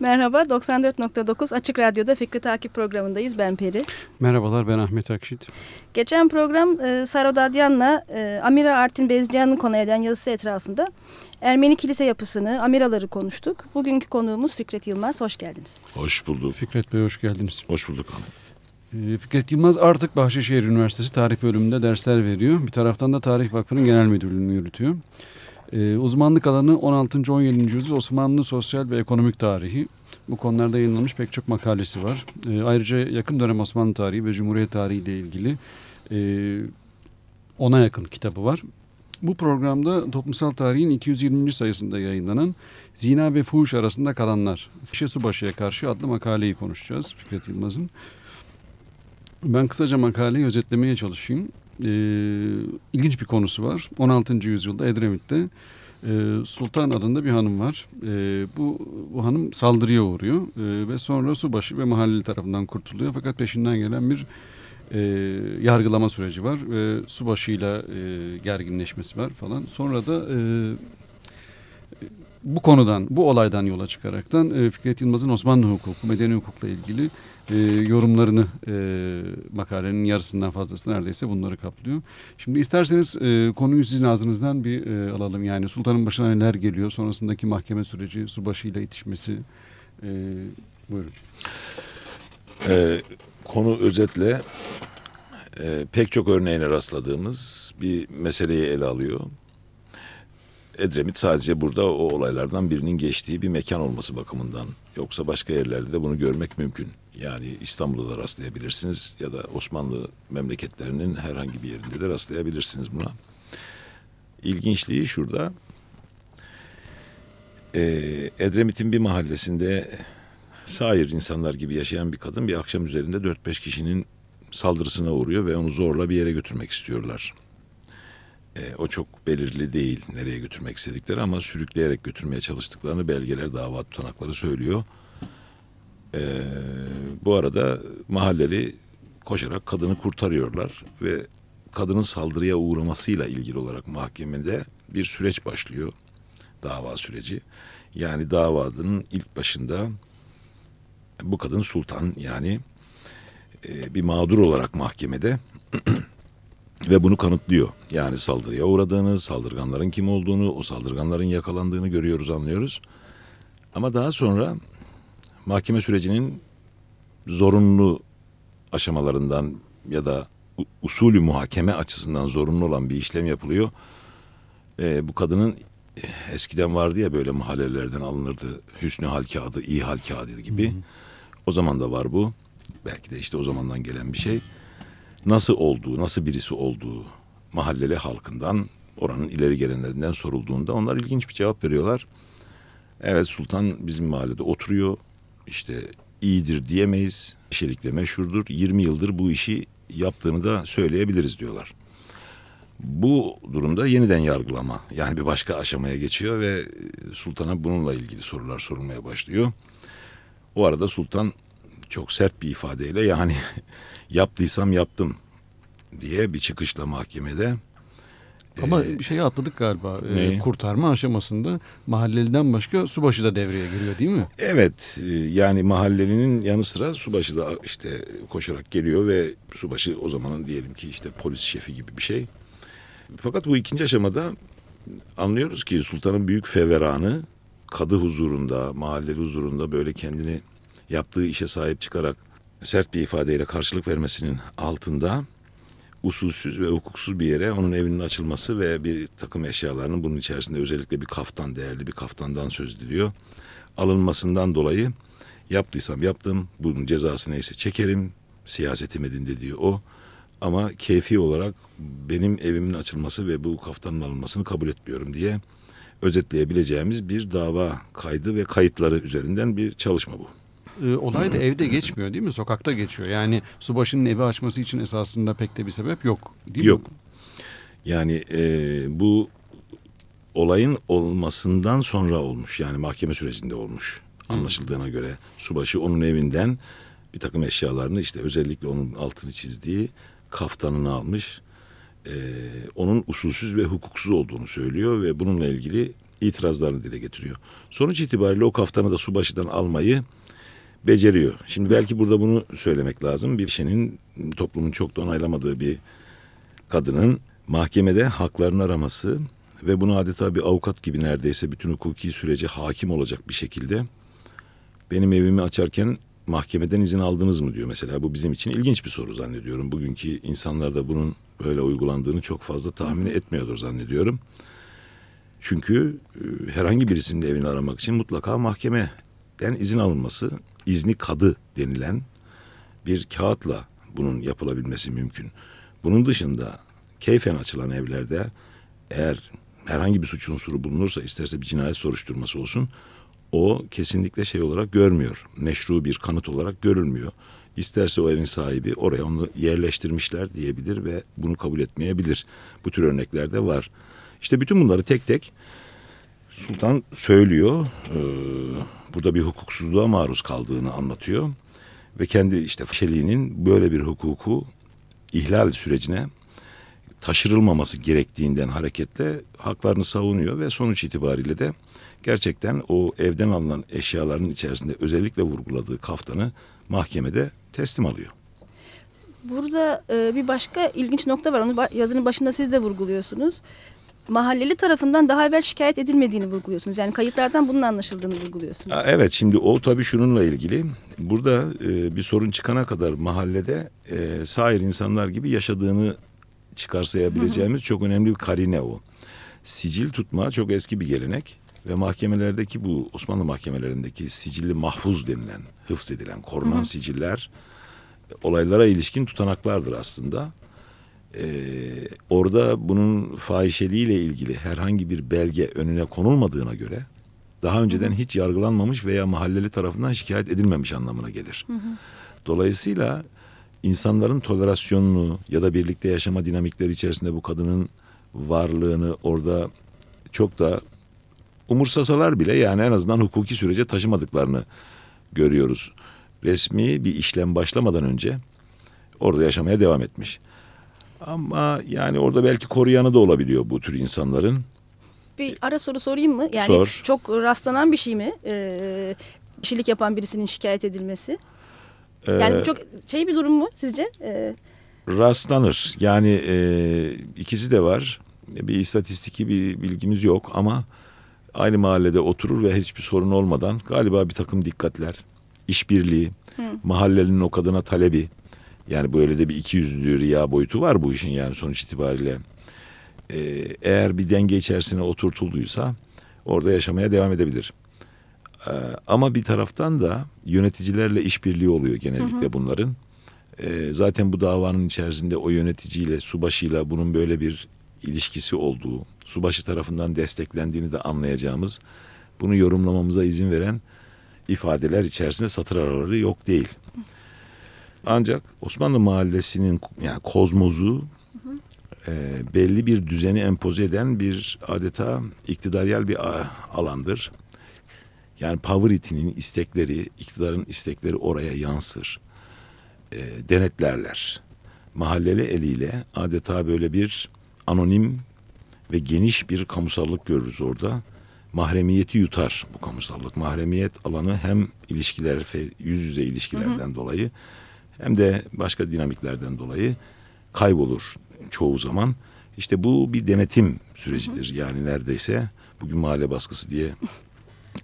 Merhaba, 94.9 Açık Radyo'da Fikri Takip programındayız. Ben Peri. Merhabalar, ben Ahmet Akşit. Geçen program e, Saro Dadyan'la e, Amira Artin Bezciyan'ın konu eden yazısı etrafında Ermeni kilise yapısını, Amiraları konuştuk. Bugünkü konuğumuz Fikret Yılmaz. Hoş geldiniz. Hoş bulduk. Fikret Bey hoş geldiniz. Hoş bulduk Ahmet. E, Fikret Yılmaz artık Bahçeşehir Üniversitesi Tarih Bölümünde dersler veriyor. Bir taraftan da Tarih Vakfı'nın genel müdürlüğünü yürütüyor. Ee, uzmanlık alanı 16. 17. yüzyıl Osmanlı sosyal ve ekonomik tarihi. Bu konularda yayınlanmış pek çok makalesi var. Ee, ayrıca yakın dönem Osmanlı tarihi ve Cumhuriyet tarihi ile ilgili e, ona yakın kitabı var. Bu programda toplumsal tarihin 220. sayısında yayınlanan Zina ve Fuhuş arasında kalanlar. Fişe Subaşı'ya karşı adlı makaleyi konuşacağız Fikret Yılmaz'ın. Ben kısaca makaleyi özetlemeye çalışayım e, ilginç bir konusu var. 16. yüzyılda Edremit'te e, Sultan adında bir hanım var. E, bu, bu hanım saldırıya uğruyor e, ve sonra subaşı ve mahalleli tarafından kurtuluyor. Fakat peşinden gelen bir e, yargılama süreci var ve subaşıyla e, gerginleşmesi var falan. Sonra da e, bu konudan, bu olaydan yola çıkaraktan e, Fikret Yılmaz'ın Osmanlı hukuku, medeni hukukla ilgili e, yorumlarını e, makalenin yarısından fazlası neredeyse bunları kaplıyor. Şimdi isterseniz e, konuyu sizin ağzınızdan bir e, alalım. Yani sultanın başına neler geliyor, sonrasındaki mahkeme süreci, subaşıyla itişmesi. E, buyurun. Ee, konu özetle e, pek çok örneğine rastladığımız bir meseleyi ele alıyor. Edremit sadece burada o olaylardan birinin geçtiği bir mekan olması bakımından. Yoksa başka yerlerde de bunu görmek mümkün. Yani İstanbul'da da rastlayabilirsiniz ya da Osmanlı memleketlerinin herhangi bir yerinde de rastlayabilirsiniz buna. İlginçliği şurada. Ee, Edremit'in bir mahallesinde sair insanlar gibi yaşayan bir kadın bir akşam üzerinde 4-5 kişinin saldırısına uğruyor ve onu zorla bir yere götürmek istiyorlar. E, o çok belirli değil nereye götürmek istedikleri ama sürükleyerek götürmeye çalıştıklarını belgeler, dava tutanakları söylüyor. E, bu arada mahalleli koşarak kadını kurtarıyorlar ve kadının saldırıya uğramasıyla ilgili olarak mahkemede bir süreç başlıyor. Dava süreci. Yani davanın ilk başında bu kadın sultan yani e, bir mağdur olarak mahkemede ve bunu kanıtlıyor. Yani saldırıya uğradığını, saldırganların kim olduğunu, o saldırganların yakalandığını görüyoruz, anlıyoruz. Ama daha sonra mahkeme sürecinin zorunlu aşamalarından ya da usulü muhakeme açısından zorunlu olan bir işlem yapılıyor. Ee, bu kadının eskiden vardı ya böyle mahallelerden alınırdı hüsnü hal kağıdı, iyi hal kağıdı gibi. Hı hı. O zaman da var bu. Belki de işte o zamandan gelen bir şey nasıl olduğu, nasıl birisi olduğu mahalleli halkından, oranın ileri gelenlerinden sorulduğunda onlar ilginç bir cevap veriyorlar. Evet sultan bizim mahallede oturuyor. İşte iyidir diyemeyiz. Şerikle meşhurdur. 20 yıldır bu işi yaptığını da söyleyebiliriz diyorlar. Bu durumda yeniden yargılama yani bir başka aşamaya geçiyor ve sultana bununla ilgili sorular sorulmaya başlıyor. O arada sultan çok sert bir ifadeyle yani yaptıysam yaptım diye bir çıkışla mahkemede. Ama ee, bir şeyi atladık galiba. Ee, kurtarma aşamasında mahalleliden başka subaşı da devreye giriyor değil mi? Evet. E, yani mahallelinin yanı sıra subaşı da işte koşarak geliyor ve subaşı o zamanın diyelim ki işte polis şefi gibi bir şey. Fakat bu ikinci aşamada anlıyoruz ki sultanın büyük feveranı kadı huzurunda, mahalleli huzurunda böyle kendini yaptığı işe sahip çıkarak sert bir ifadeyle karşılık vermesinin altında usulsüz ve hukuksuz bir yere onun evinin açılması ve bir takım eşyalarının bunun içerisinde özellikle bir kaftan değerli bir kaftandan söz ediliyor. Alınmasından dolayı yaptıysam yaptım bunun cezası neyse çekerim siyasetim edin dediği o. Ama keyfi olarak benim evimin açılması ve bu kaftanın alınmasını kabul etmiyorum diye özetleyebileceğimiz bir dava kaydı ve kayıtları üzerinden bir çalışma bu e, olay da evde geçmiyor değil mi? Sokakta geçiyor. Yani subaşının evi açması için esasında pek de bir sebep yok değil yok. mi? Yok. Yani e, bu olayın olmasından sonra olmuş. Yani mahkeme sürecinde olmuş. Anlaşıldığına göre subaşı onun evinden bir takım eşyalarını işte özellikle onun altını çizdiği kaftanını almış. Ee, onun usulsüz ve hukuksuz olduğunu söylüyor ve bununla ilgili itirazlarını dile getiriyor. Sonuç itibariyle o kaftanı da subaşıdan almayı beceriyor. Şimdi belki burada bunu söylemek lazım. Bir kişinin toplumun çok da onaylamadığı bir kadının mahkemede haklarını araması ve bunu adeta bir avukat gibi neredeyse bütün hukuki sürece hakim olacak bir şekilde benim evimi açarken mahkemeden izin aldınız mı diyor mesela. Bu bizim için ilginç bir soru zannediyorum. Bugünkü insanlar da bunun böyle uygulandığını çok fazla tahmin etmiyordur zannediyorum. Çünkü e, herhangi birisinin evini aramak için mutlaka mahkemeden izin alınması, izni kadı denilen bir kağıtla bunun yapılabilmesi mümkün. Bunun dışında keyfen açılan evlerde eğer herhangi bir suç unsuru bulunursa isterse bir cinayet soruşturması olsun o kesinlikle şey olarak görmüyor. Meşru bir kanıt olarak görülmüyor. İsterse o evin sahibi oraya onu yerleştirmişler diyebilir ve bunu kabul etmeyebilir. Bu tür örnekler de var. İşte bütün bunları tek tek Sultan söylüyor. Ee, burada bir hukuksuzluğa maruz kaldığını anlatıyor. Ve kendi işte Şeli'nin böyle bir hukuku ihlal sürecine taşırılmaması gerektiğinden hareketle haklarını savunuyor ve sonuç itibariyle de gerçekten o evden alınan eşyaların içerisinde özellikle vurguladığı kaftanı mahkemede teslim alıyor. Burada e, bir başka ilginç nokta var. Onu yazının başında siz de vurguluyorsunuz. Mahalleli tarafından daha evvel şikayet edilmediğini vurguluyorsunuz. Yani kayıtlardan bunun anlaşıldığını vurguluyorsunuz. Evet şimdi o tabii şununla ilgili. Burada e, bir sorun çıkana kadar mahallede e, sair insanlar gibi yaşadığını çıkarsayabileceğimiz çok önemli bir karine o. Sicil tutma çok eski bir gelenek ve mahkemelerdeki bu Osmanlı mahkemelerindeki sicilli mahfuz denilen, hıfz edilen, korunan hı hı. siciller olaylara ilişkin tutanaklardır aslında. Ee, orada bunun fahişeliğiyle ilgili herhangi bir belge önüne konulmadığına göre daha önceden hiç yargılanmamış veya mahalleli tarafından şikayet edilmemiş anlamına gelir. Hı hı. Dolayısıyla insanların tolerasyonunu ya da birlikte yaşama dinamikleri içerisinde bu kadının varlığını orada çok da umursasalar bile yani en azından hukuki sürece taşımadıklarını görüyoruz. Resmi bir işlem başlamadan önce orada yaşamaya devam etmiş. Ama yani orada belki koruyanı da olabiliyor bu tür insanların. Bir ara soru sorayım mı? Yani Sor. çok rastlanan bir şey mi? Ee, kişilik yapan birisinin şikayet edilmesi. Ee, yani çok şey bir durum mu sizce? Ee, rastlanır. Yani e, ikisi de var. Bir istatistiki bir bilgimiz yok ama aynı mahallede oturur ve hiçbir sorun olmadan galiba bir takım dikkatler, işbirliği, Hı. mahallenin o kadına talebi. Yani böyle de bir iki yüzlü riya boyutu var bu işin yani sonuç itibariyle. Ee, eğer bir denge içerisine oturtulduysa orada yaşamaya devam edebilir. Ee, ama bir taraftan da yöneticilerle işbirliği oluyor genellikle hı hı. bunların. Ee, zaten bu davanın içerisinde o yöneticiyle, subaşıyla bunun böyle bir ilişkisi olduğu, subaşı tarafından desteklendiğini de anlayacağımız, bunu yorumlamamıza izin veren ifadeler içerisinde satır araları yok değil. Ancak Osmanlı mahallesinin yani kozmozu e, belli bir düzeni empoze eden bir adeta iktidaryal bir alandır. Yani power itinin istekleri, iktidarın istekleri oraya yansır. E, denetlerler. Mahalleli eliyle adeta böyle bir anonim ve geniş bir kamusallık görürüz orada. Mahremiyeti yutar bu kamusallık. Mahremiyet alanı hem ilişkiler, yüz yüze ilişkilerden hı hı. dolayı hem de başka dinamiklerden dolayı kaybolur çoğu zaman. İşte bu bir denetim sürecidir. Yani neredeyse bugün mahalle baskısı diye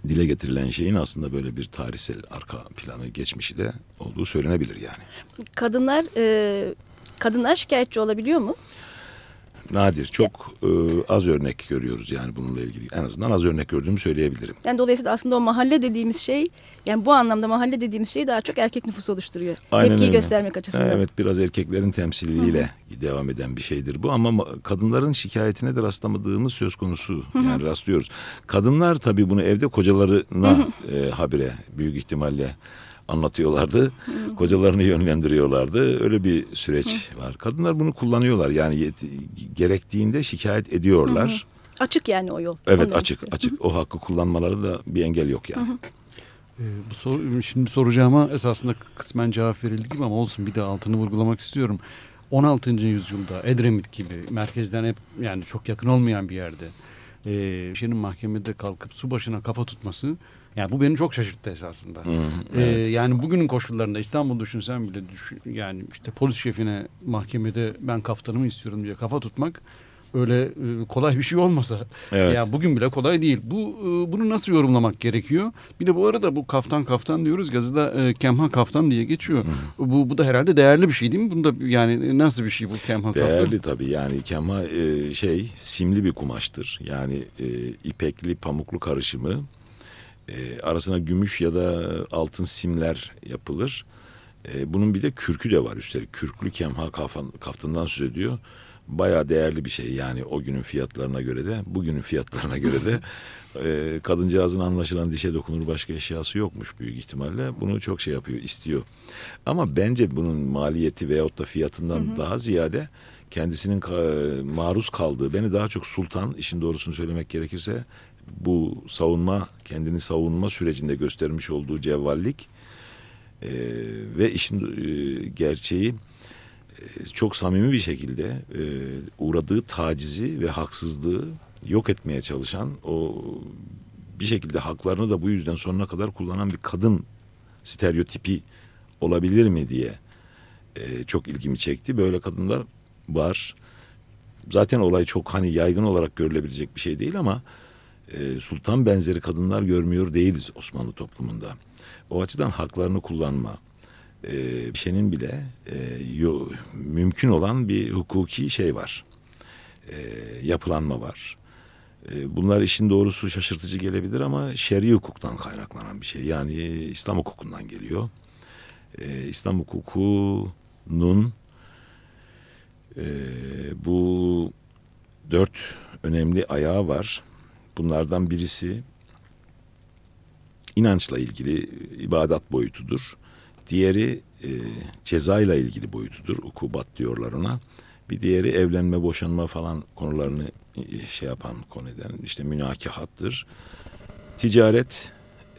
dile getirilen şeyin aslında böyle bir tarihsel arka planı geçmişi de olduğu söylenebilir yani. Kadınlar e, kadınlar şikayetçi olabiliyor mu? Nadir. Çok e, az örnek görüyoruz yani bununla ilgili. En azından az örnek gördüğümü söyleyebilirim. Yani dolayısıyla aslında o mahalle dediğimiz şey yani bu anlamda mahalle dediğimiz şey daha çok erkek nüfusu oluşturuyor. Aynen Tepkiyi öyle. göstermek açısından. Evet biraz erkeklerin temsiliyle Hı-hı. devam eden bir şeydir bu ama kadınların şikayetine de rastlamadığımız söz konusu yani rastlıyoruz. Kadınlar tabii bunu evde kocalarına e, habire büyük ihtimalle anlatıyorlardı. Hı. Kocalarını yönlendiriyorlardı. Öyle bir süreç Hı. var. Kadınlar bunu kullanıyorlar. Yani gerektiğinde şikayet ediyorlar. Hı. Açık yani o yol. Evet Onu açık istiyor. açık. Hı. O hakkı kullanmaları da bir engel yok yani. Hı. Ee, bu soru, şimdi soracağıma esasında kısmen cevap verildi gibi ama olsun bir de altını vurgulamak istiyorum. 16. yüzyılda Edremit gibi merkezden hep yani çok yakın olmayan bir yerde e, kişinin mahkemede kalkıp su başına kafa tutması yani bu beni çok şaşırttı esasında. Hı, evet. ee, yani bugünün koşullarında İstanbul düşünsen bile düşün, yani işte polis şefine mahkemede ben kaftanımı istiyorum diye kafa tutmak öyle e, kolay bir şey olmasa. Evet. Ya bugün bile kolay değil. Bu e, bunu nasıl yorumlamak gerekiyor? Bir de bu arada bu kaftan kaftan diyoruz. Yazıda e, Kemha kaftan diye geçiyor. Hı. Bu bu da herhalde değerli bir şey değil mi? Bunda yani nasıl bir şey bu Kemha değerli kaftan? Değerli tabii. Yani Kemha e, şey simli bir kumaştır. Yani e, ipekli pamuklu karışımı. E, arasına gümüş ya da altın simler yapılır. E, bunun bir de kürkü de var üstelik. Kürklü kemha kaftan, kaftandan söz ediyor bayağı değerli bir şey yani o günün fiyatlarına göre de bugünün fiyatlarına göre de e, kadıncağızın anlaşılan dişe dokunur başka eşyası yokmuş büyük ihtimalle bunu çok şey yapıyor istiyor ama bence bunun maliyeti veyahut da fiyatından hı hı. daha ziyade kendisinin maruz kaldığı beni daha çok sultan işin doğrusunu söylemek gerekirse bu savunma kendini savunma sürecinde göstermiş olduğu cevvallik e, ve işin e, gerçeği e, çok samimi bir şekilde e, uğradığı tacizi ve haksızlığı yok etmeye çalışan o bir şekilde haklarını da bu yüzden sonuna kadar kullanan bir kadın stereotipi olabilir mi diye e, çok ilgimi çekti. Böyle kadınlar var. Zaten olay çok hani yaygın olarak görülebilecek bir şey değil ama e, sultan benzeri kadınlar görmüyor değiliz Osmanlı toplumunda. O açıdan haklarını kullanma, e, şeyin bile e, yo, mümkün olan bir hukuki şey var. E, yapılanma var. E, bunlar işin doğrusu şaşırtıcı gelebilir ama şer'i hukuktan kaynaklanan bir şey. Yani İslam hukukundan geliyor. E, İslam hukukunun e, bu dört önemli ayağı var. Bunlardan birisi inançla ilgili ibadat boyutudur. Diğeri e, ceza ile ilgili boyutudur. Ukubat diyorlar ona. Bir diğeri evlenme, boşanma falan konularını e, şey yapan konu eden işte münakahattır. Ticaret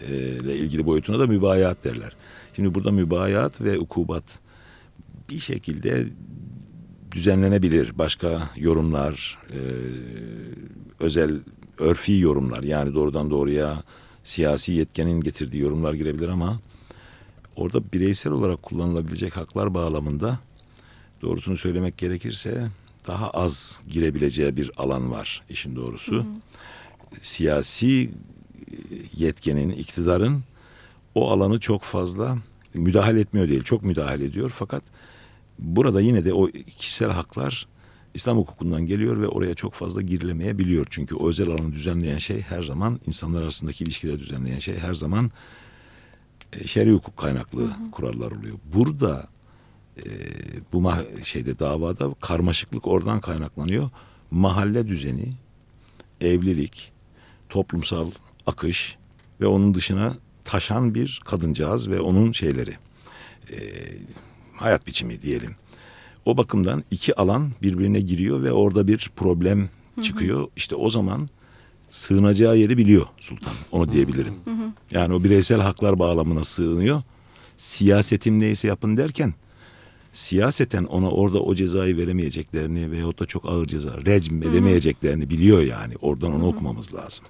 e, ile ilgili boyutuna da mübayat derler. Şimdi burada mübayat ve ukubat bir şekilde düzenlenebilir. Başka yorumlar, e, özel örfi yorumlar yani doğrudan doğruya siyasi yetkenin getirdiği yorumlar girebilir ama orada bireysel olarak kullanılabilecek haklar bağlamında doğrusunu söylemek gerekirse daha az girebileceği bir alan var işin doğrusu. Hı hı. Siyasi e, yetkenin, iktidarın o alanı çok fazla müdahale etmiyor değil, çok müdahale ediyor. Fakat burada yine de o kişisel haklar İslam hukukundan geliyor ve oraya çok fazla girilemeyebiliyor. Çünkü o özel alanı düzenleyen şey her zaman insanlar arasındaki ilişkileri düzenleyen şey her zaman e, şer'i hukuk kaynaklı hı hı. kurallar oluyor. Burada e, bu ma- şeyde davada karmaşıklık oradan kaynaklanıyor. Mahalle düzeni, evlilik, toplumsal akış ve onun dışına taşan bir kadıncağız ve onun şeyleri e, hayat biçimi diyelim. O bakımdan iki alan birbirine giriyor ve orada bir problem çıkıyor. Hı hı. İşte o zaman sığınacağı yeri biliyor sultan. Onu diyebilirim. Hı hı. Yani o bireysel haklar bağlamına sığınıyor. Siyasetim neyse yapın derken siyaseten ona orada o cezayı veremeyeceklerini veyahut da çok ağır ceza recm edemeyeceklerini biliyor yani. Oradan onu okumamız lazım.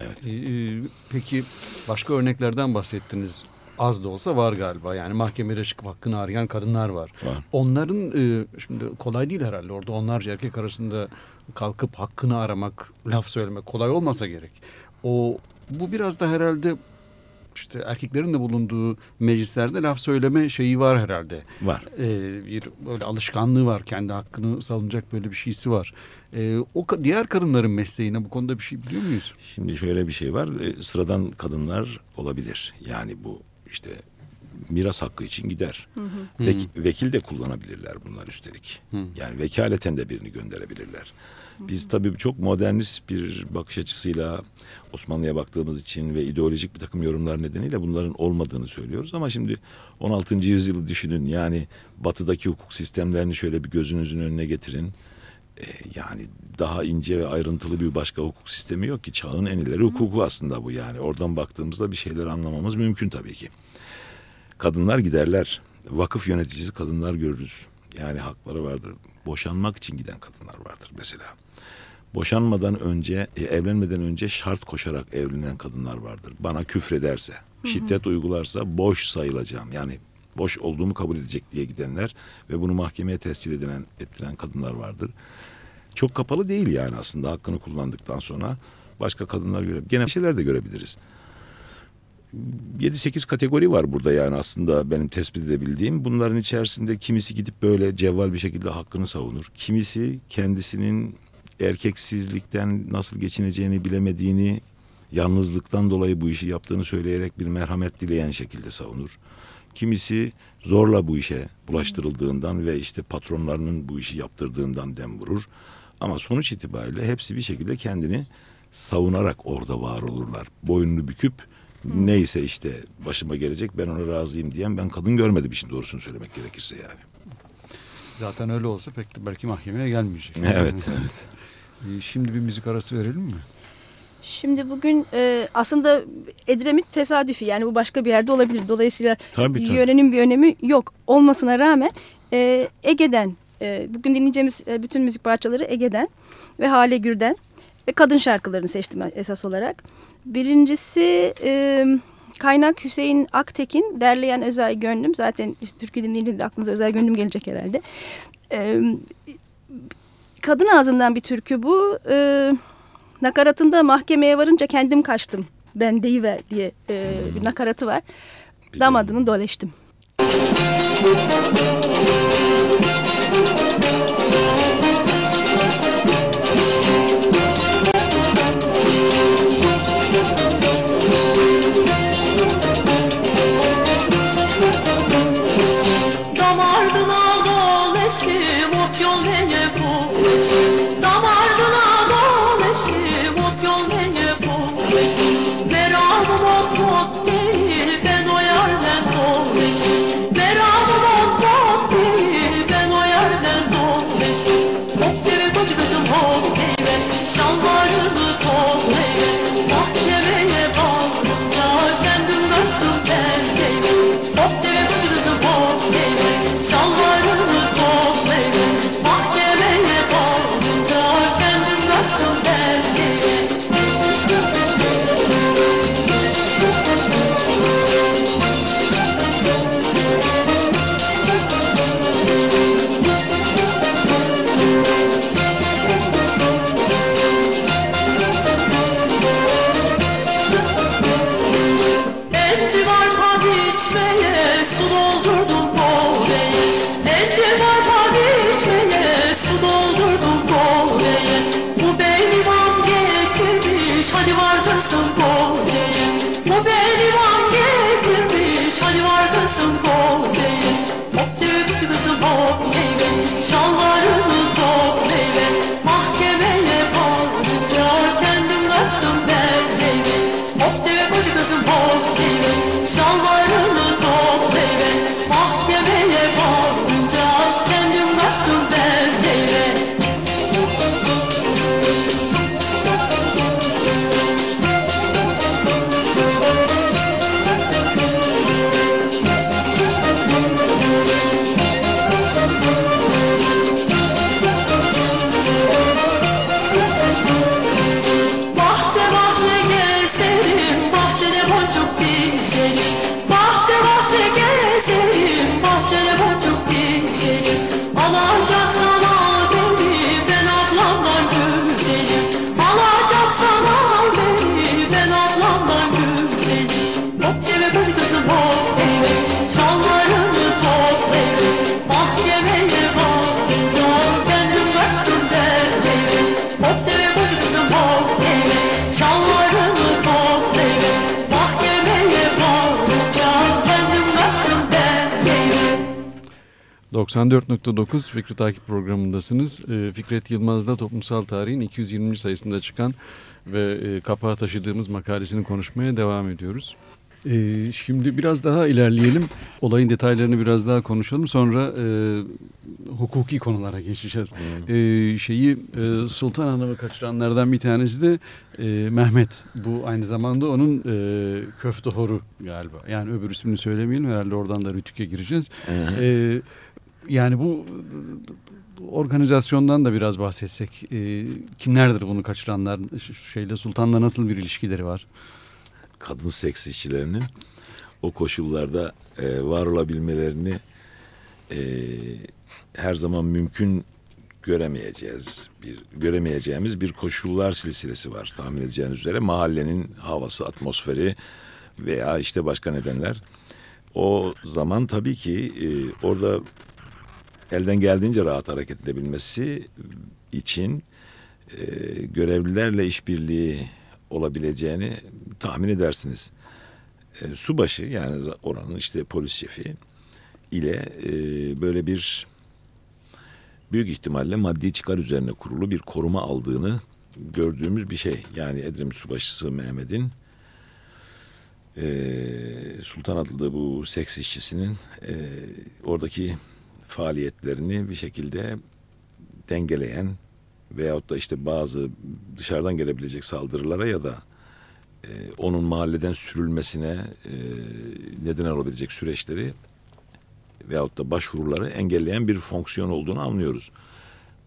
Evet. Ee, peki başka örneklerden bahsettiniz. Az da olsa var galiba. Yani mahkemede çıkıp hakkını arayan kadınlar var. var. Onların e, şimdi kolay değil herhalde. Orada onlarca erkek arasında kalkıp hakkını aramak, laf söylemek kolay olmasa gerek. O bu biraz da herhalde işte erkeklerin de bulunduğu meclislerde laf söyleme şeyi var herhalde. Var. Ee, bir böyle alışkanlığı var. Kendi hakkını savunacak böyle bir şeysi var. Ee, o diğer kadınların mesleğine bu konuda bir şey biliyor muyuz? Şimdi şöyle bir şey var. Ee, sıradan kadınlar olabilir. Yani bu işte miras hakkı için gider. Hı hı. Vek, vekil de kullanabilirler bunlar üstelik. Hı. Yani vekaleten de birini gönderebilirler. Biz tabii çok modernist bir bakış açısıyla Osmanlı'ya baktığımız için ve ideolojik bir takım yorumlar nedeniyle bunların olmadığını söylüyoruz. Ama şimdi 16. yüzyılı düşünün yani batıdaki hukuk sistemlerini şöyle bir gözünüzün önüne getirin. Ee, yani daha ince ve ayrıntılı bir başka hukuk sistemi yok ki. Çağın en ileri hukuku aslında bu yani. Oradan baktığımızda bir şeyler anlamamız mümkün tabii ki. Kadınlar giderler. Vakıf yöneticisi kadınlar görürüz. Yani hakları vardır. Boşanmak için giden kadınlar vardır mesela boşanmadan önce, e, evlenmeden önce şart koşarak evlenen kadınlar vardır. Bana küfrederse, şiddet uygularsa boş sayılacağım. Yani boş olduğumu kabul edecek diye gidenler ve bunu mahkemeye tescil edilen ettiren kadınlar vardır. Çok kapalı değil yani aslında hakkını kullandıktan sonra başka kadınlar göre gene şeyler de görebiliriz. 7-8 kategori var burada yani aslında benim tespit edebildiğim. Bunların içerisinde kimisi gidip böyle cevval bir şekilde hakkını savunur. Kimisi kendisinin erkeksizlikten nasıl geçineceğini bilemediğini, yalnızlıktan dolayı bu işi yaptığını söyleyerek bir merhamet dileyen şekilde savunur. Kimisi zorla bu işe bulaştırıldığından ve işte patronlarının bu işi yaptırdığından dem vurur. Ama sonuç itibariyle hepsi bir şekilde kendini savunarak orada var olurlar. Boynunu büküp neyse işte başıma gelecek ben ona razıyım diyen ben kadın görmedim işin doğrusunu söylemek gerekirse yani. Zaten öyle olsa pek de belki mahkemeye gelmeyecek. Evet, evet. Ee, Şimdi bir müzik arası verelim mi? Şimdi bugün e, aslında Edremit tesadüfi yani bu başka bir yerde olabilir. Dolayısıyla Tabii, tabii. yörenin bir önemi yok. Olmasına rağmen e, Ege'den e, bugün dinleyeceğimiz e, bütün müzik parçaları Ege'den ve Hale Gür'den ve kadın şarkılarını seçtim esas olarak. Birincisi e, kaynak Hüseyin Aktekin, derleyen Özel Gönlüm. Zaten işte Türkiye dinleyince de aklınıza Özel Gönlüm gelecek herhalde. E, kadın ağzından bir türkü bu. E, nakaratında mahkemeye varınca kendim kaçtım. Ben deyiver diye e, bir nakaratı var. Damadını doleştim. Damardına doleştim ot yol neye buluştum 94.9 Fikri Takip programındasınız. Ee, Fikret Yılmaz'da toplumsal tarihin 220. sayısında çıkan ve e, kapağı taşıdığımız makalesini konuşmaya devam ediyoruz. Ee, şimdi biraz daha ilerleyelim. Olayın detaylarını biraz daha konuşalım. Sonra e, hukuki konulara geçeceğiz. Ee, şeyi e, Sultan Hanım'ı kaçıranlardan bir tanesi de e, Mehmet. Bu aynı zamanda onun e, köfte horu galiba. Yani öbür ismini söylemeyelim. Herhalde oradan da rütüke gireceğiz. Ee, Yani bu organizasyondan da biraz bahsetsek. E, kimlerdir bunu kaçıranlar? Şu şeyle Sultan'la nasıl bir ilişkileri var? Kadın seks işçilerinin o koşullarda e, var olabilmelerini e, her zaman mümkün göremeyeceğiz. Bir göremeyeceğimiz bir koşullar silsilesi var tahmin edeceğiniz üzere. Mahallenin havası, atmosferi veya işte başka nedenler. O zaman tabii ki e, orada elden geldiğince rahat hareket edebilmesi için e, görevlilerle işbirliği olabileceğini tahmin edersiniz. E, subaşı yani oranın işte polis şefi ile e, böyle bir büyük ihtimalle maddi çıkar üzerine kurulu bir koruma aldığını gördüğümüz bir şey. Yani Edremit Subaşısı Mehmet'in e, Sultan adlı bu seks işçisinin e, oradaki faaliyetlerini bir şekilde dengeleyen veyahut da işte bazı dışarıdan gelebilecek saldırılara ya da e, onun mahalleden sürülmesine e, neden olabilecek süreçleri veyahut da başvuruları engelleyen bir fonksiyon olduğunu anlıyoruz.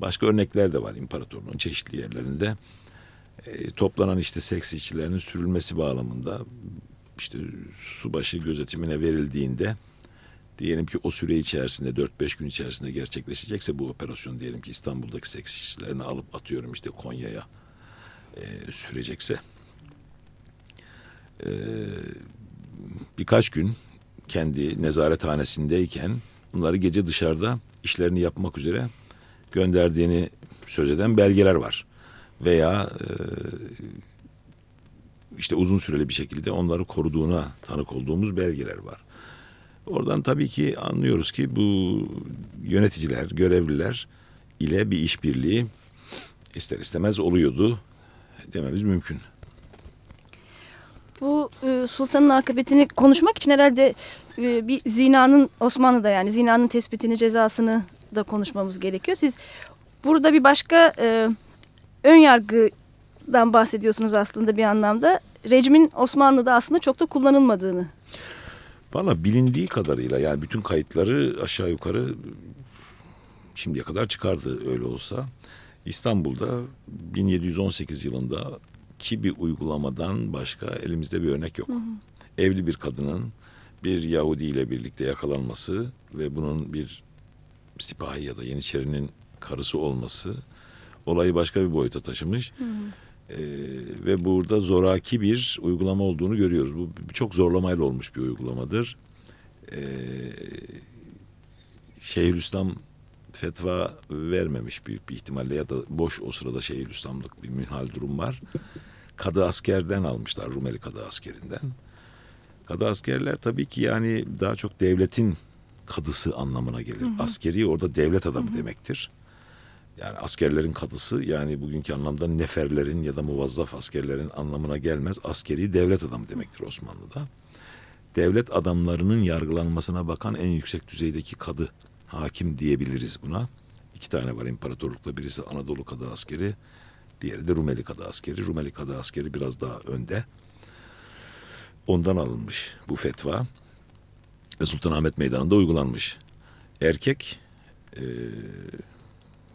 Başka örnekler de var imparatorluğun çeşitli yerlerinde. E, toplanan işte seks işçilerinin sürülmesi bağlamında işte subaşı gözetimine verildiğinde diyelim ki o süre içerisinde 4-5 gün içerisinde gerçekleşecekse bu operasyon diyelim ki İstanbul'daki seks işçilerini alıp atıyorum işte Konya'ya e, sürecekse e, birkaç gün kendi nezarethanesindeyken bunları gece dışarıda işlerini yapmak üzere gönderdiğini söz eden belgeler var. Veya e, işte uzun süreli bir şekilde onları koruduğuna tanık olduğumuz belgeler var. Oradan tabii ki anlıyoruz ki bu yöneticiler, görevliler ile bir işbirliği ister istemez oluyordu dememiz mümkün. Bu e, sultanın akıbetini konuşmak için herhalde e, bir zinanın Osmanlı'da yani zinanın tespitini cezasını da konuşmamız gerekiyor. Siz burada bir başka e, ön yargıdan bahsediyorsunuz aslında bir anlamda. Rejimin Osmanlı'da aslında çok da kullanılmadığını. Valla bilindiği kadarıyla yani bütün kayıtları aşağı yukarı şimdiye kadar çıkardı öyle olsa. İstanbul'da 1718 yılında ki bir uygulamadan başka elimizde bir örnek yok. Hı hı. Evli bir kadının bir Yahudi ile birlikte yakalanması ve bunun bir sipahi ya da Yeniçerinin karısı olması olayı başka bir boyuta taşımış. Hı hı. Ee, ve burada zoraki bir uygulama olduğunu görüyoruz. Bu çok zorlamayla olmuş bir uygulamadır. Ee, Şeyhülislam fetva vermemiş büyük bir ihtimalle ya da boş o sırada Şeyhülislamlık bir münhal durum var. Kadı askerden almışlar Rumeli kadı askerinden. Kadı askerler tabii ki yani daha çok devletin kadısı anlamına gelir. Hı hı. Askeri orada devlet adamı hı hı. demektir. Yani askerlerin kadısı yani bugünkü anlamda neferlerin ya da muvazzaf askerlerin anlamına gelmez. Askeri devlet adamı demektir Osmanlı'da. Devlet adamlarının yargılanmasına bakan en yüksek düzeydeki kadı, hakim diyebiliriz buna. İki tane var imparatorlukta birisi Anadolu kadı askeri, diğeri de Rumeli kadı askeri. Rumeli kadı askeri biraz daha önde. Ondan alınmış bu fetva Sultanahmet Meydanı'nda uygulanmış. Erkek e,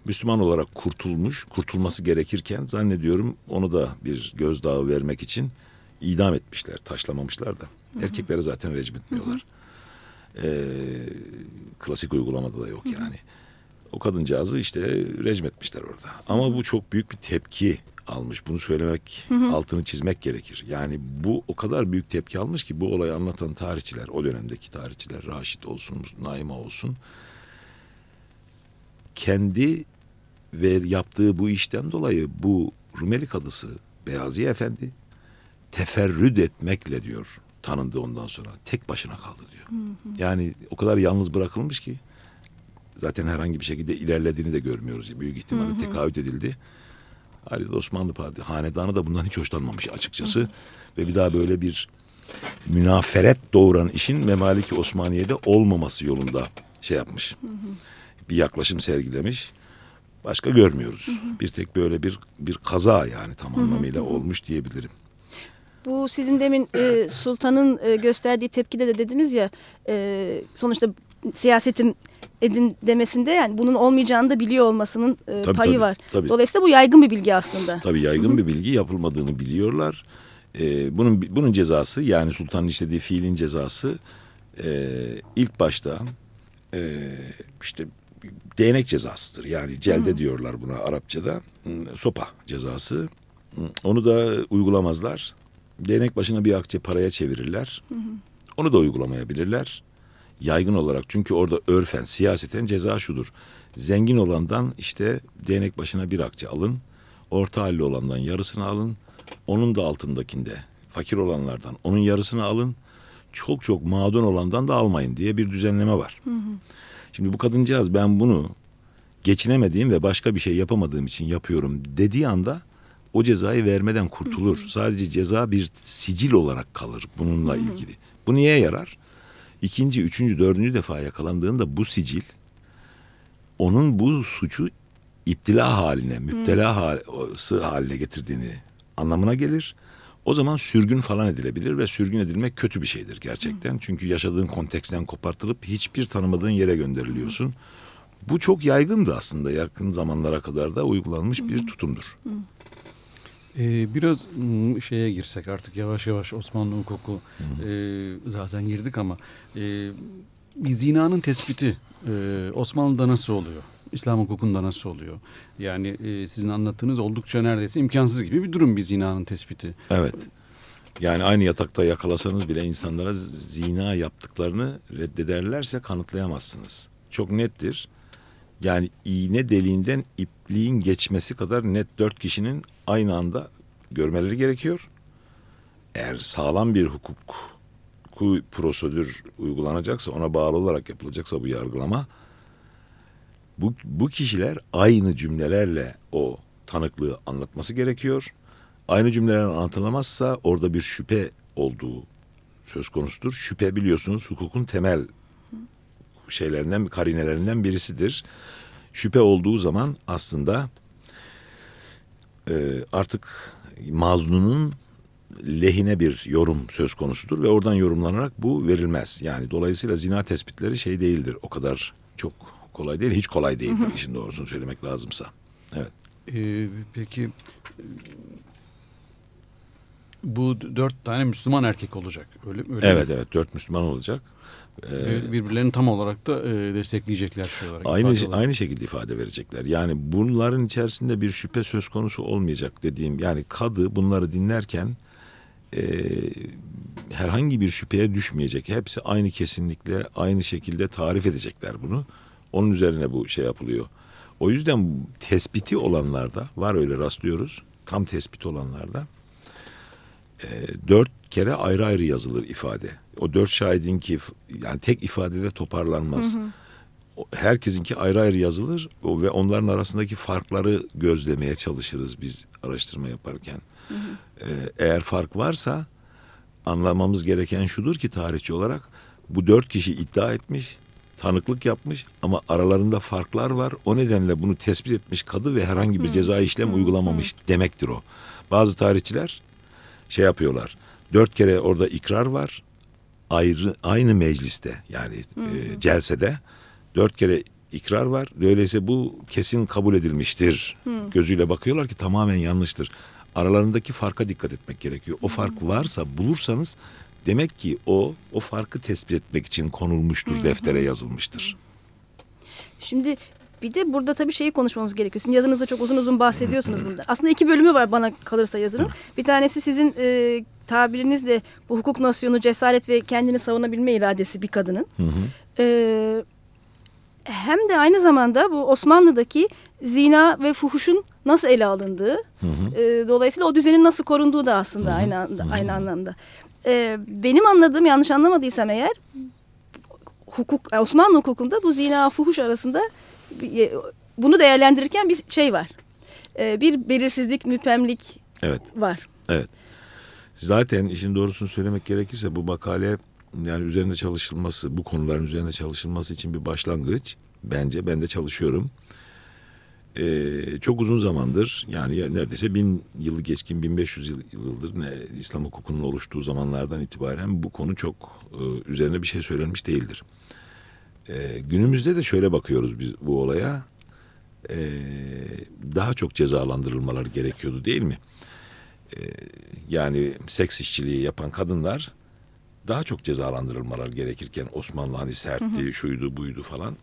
Müslüman olarak kurtulmuş, kurtulması gerekirken zannediyorum onu da bir gözdağı vermek için idam etmişler, taşlamamışlar da. Erkeklere zaten rejim etmiyorlar. Ee, klasik uygulamada da yok yani. O kadıncağızı işte rejim etmişler orada. Ama bu çok büyük bir tepki almış. Bunu söylemek, altını çizmek gerekir. Yani bu o kadar büyük tepki almış ki bu olayı anlatan tarihçiler, o dönemdeki tarihçiler, Raşit olsun, Naima olsun, kendi ve yaptığı bu işten dolayı bu Rumeli kadısı Beyazi Efendi teferrüt etmekle diyor tanındı ondan sonra. Tek başına kaldı diyor. Hı hı. Yani o kadar yalnız bırakılmış ki zaten herhangi bir şekilde ilerlediğini de görmüyoruz. Büyük ihtimalle hı hı. tekahüt edildi. Ayrıca Osmanlı Padişahı hanedanı da bundan hiç hoşlanmamış açıkçası. Hı hı. Ve bir daha böyle bir münaferet doğuran işin Memaliki Osmaniye'de olmaması yolunda şey yapmış. Hı hı. Bir yaklaşım sergilemiş başka görmüyoruz. Hı hı. Bir tek böyle bir bir kaza yani tam anlamıyla hı hı. olmuş diyebilirim. Bu sizin demin e, sultanın e, gösterdiği tepkide de dediniz ya e, sonuçta siyasetim edin demesinde yani bunun olmayacağını da biliyor olmasının e, Tabii, payı tabii, var. tabii. Dolayısıyla bu yaygın bir bilgi aslında. Tabii yaygın bir bilgi yapılmadığını biliyorlar. Ee, bunun bunun cezası yani sultanın işlediği fiilin cezası e, ilk başta e, işte değnek cezasıdır. Yani celde diyorlar buna Arapçada. Hmm, Sopa cezası. Hmm, Onu da uygulamazlar. Değnek başına bir akçe paraya çevirirler. Onu da uygulamayabilirler. Yaygın olarak çünkü orada örfen, siyaseten ceza şudur. Zengin olandan işte değnek başına bir akçe alın. Orta halli olandan yarısını alın. Onun da altındakinde fakir olanlardan onun yarısını alın. Çok çok mağdun olandan da almayın diye bir düzenleme var. Şimdi bu kadıncağız ben bunu geçinemediğim ve başka bir şey yapamadığım için yapıyorum dediği anda o cezayı vermeden kurtulur. Sadece ceza bir sicil olarak kalır bununla ilgili. Bu niye yarar? İkinci, üçüncü, dördüncü defa yakalandığında bu sicil onun bu suçu iptila haline, müptela hal- haline getirdiğini anlamına gelir. O zaman sürgün falan edilebilir ve sürgün edilmek kötü bir şeydir gerçekten. Çünkü yaşadığın konteksten kopartılıp hiçbir tanımadığın yere gönderiliyorsun. Bu çok yaygındı aslında yakın zamanlara kadar da uygulanmış bir tutumdur. Ee, biraz mm, şeye girsek artık yavaş yavaş Osmanlı hukuku e, zaten girdik ama e, bir zinanın tespiti e, Osmanlı'da nasıl oluyor? İslam hukukunda nasıl oluyor? Yani e, sizin anlattığınız oldukça neredeyse imkansız gibi bir durum bir zinanın tespiti. Evet. Yani aynı yatakta yakalasanız bile insanlara zina yaptıklarını reddederlerse kanıtlayamazsınız. Çok nettir. Yani iğne deliğinden ipliğin geçmesi kadar net dört kişinin aynı anda görmeleri gerekiyor. Eğer sağlam bir hukuk prosedür uygulanacaksa ona bağlı olarak yapılacaksa bu yargılama bu, bu kişiler aynı cümlelerle o tanıklığı anlatması gerekiyor. Aynı cümleler anlatılamazsa orada bir şüphe olduğu söz konusudur. Şüphe biliyorsunuz hukukun temel şeylerinden, karinelerinden birisidir. Şüphe olduğu zaman aslında e, artık mazlunun lehine bir yorum söz konusudur ve oradan yorumlanarak bu verilmez. Yani dolayısıyla zina tespitleri şey değildir. O kadar çok kolay değil. Hiç kolay değildir işin doğrusunu söylemek lazımsa. Evet. Ee, peki bu dört tane Müslüman erkek olacak. Öyle, öyle mi? Evet evet dört Müslüman olacak. Ee, birbirlerini tam olarak da e, destekleyecekler şey olarak. aynı olarak. aynı şekilde ifade verecekler. Yani bunların içerisinde bir şüphe söz konusu olmayacak dediğim yani kadı bunları dinlerken e, herhangi bir şüpheye düşmeyecek. Hepsi aynı kesinlikle aynı şekilde tarif edecekler bunu. Onun üzerine bu şey yapılıyor. O yüzden tespiti olanlarda var öyle rastlıyoruz. Tam tespit olanlarda e, dört kere ayrı ayrı yazılır ifade. O dört şahidin ki yani tek ifadede toparlanmaz. O- Herkesinki ayrı ayrı yazılır ve onların arasındaki farkları gözlemeye çalışırız biz araştırma yaparken. Ee, eğer fark varsa anlamamız gereken şudur ki tarihçi olarak bu dört kişi iddia etmiş, tanıklık yapmış ama aralarında farklar var. O nedenle bunu tespit etmiş kadı ve herhangi bir ceza işlem uygulamamış demektir o. Bazı tarihçiler şey yapıyorlar. Dört kere orada ikrar var. Ayrı aynı mecliste yani e, celsede dört kere ikrar var. Öyleyse bu kesin kabul edilmiştir. Gözüyle bakıyorlar ki tamamen yanlıştır. Aralarındaki farka dikkat etmek gerekiyor. O fark varsa bulursanız demek ki o o farkı tespit etmek için konulmuştur, deftere yazılmıştır. Şimdi bir de burada tabii şeyi konuşmamız gerekiyor. Sizin yazınızda çok uzun uzun bahsediyorsunuz bunda. Aslında iki bölümü var bana kalırsa yazının. Bir tanesi sizin e, tabirinizle bu hukuk nosyonu, cesaret ve kendini savunabilme iradesi bir kadının. E, hem de aynı zamanda bu Osmanlı'daki zina ve fuhuşun nasıl ele alındığı, e, dolayısıyla o düzenin nasıl korunduğu da aslında aynı anda, aynı anlamda. E, benim anladığım yanlış anlamadıysam eğer hukuk Osmanlı hukukunda bu zina fuhuş arasında e, bunu değerlendirirken bir şey var. E, bir belirsizlik, müphemlik Evet. var. Evet. Zaten işin doğrusunu söylemek gerekirse bu makale yani üzerinde çalışılması, bu konuların üzerinde çalışılması için bir başlangıç. Bence ben de çalışıyorum. Ee, çok uzun zamandır yani ya- neredeyse bin yılı geçkin 1500 yıl, yıldır ne, İslam hukukunun oluştuğu zamanlardan itibaren bu konu çok e, üzerine bir şey söylenmiş değildir. Ee, günümüzde de şöyle bakıyoruz biz bu olaya. Ee, daha çok cezalandırılmalar gerekiyordu değil mi? Ee, yani seks işçiliği yapan kadınlar daha çok cezalandırılmalar gerekirken Osmanlı hani sertti, şuydu buydu falan.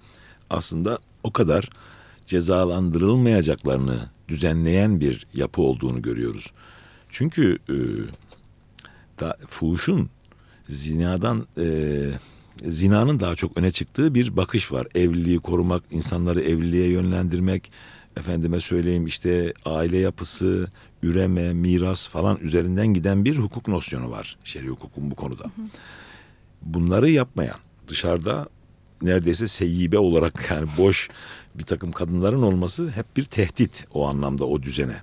Aslında o kadar cezalandırılmayacaklarını düzenleyen bir yapı olduğunu görüyoruz. Çünkü e, da, fuhuşun zinadan e, zinanın daha çok öne çıktığı bir bakış var. Evliliği korumak, insanları evliliğe yönlendirmek, efendime söyleyeyim işte aile yapısı, üreme, miras falan üzerinden giden bir hukuk nosyonu var şer'i hukukun bu konuda. Bunları yapmayan dışarıda neredeyse seyyibe olarak yani boş bir takım kadınların olması hep bir tehdit o anlamda o düzene.